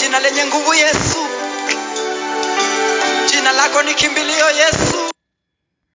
jina lenye nguvu Yesu, jina lako ni kimbilio Yesu.